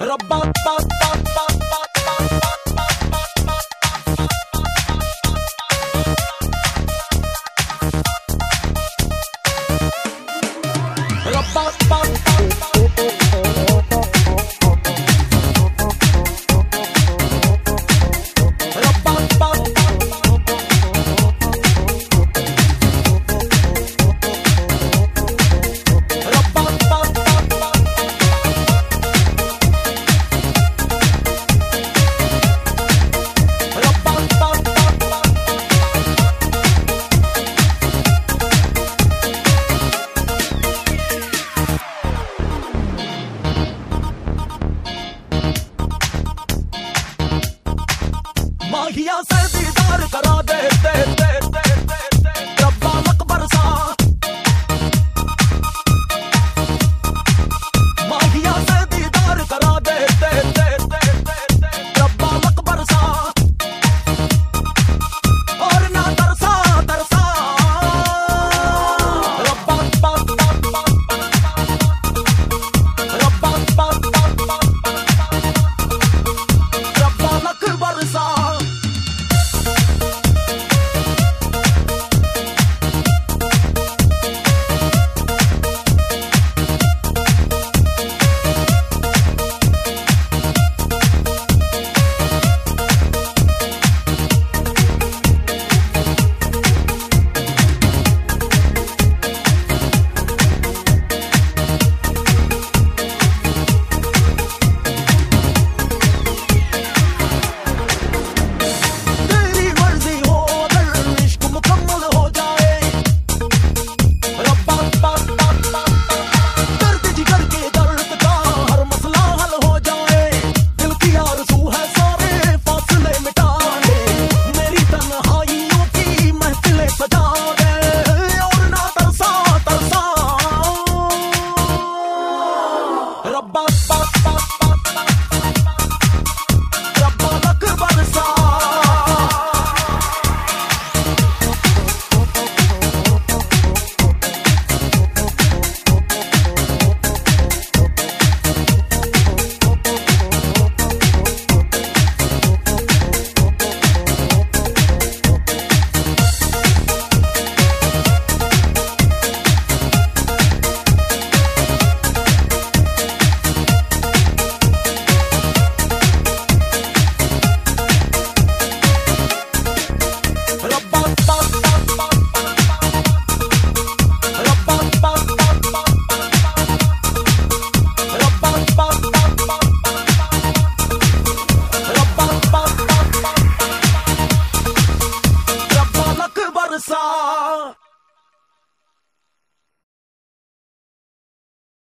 Rabba, सखिया सर्दी दार करा दे, दे, दे। さ。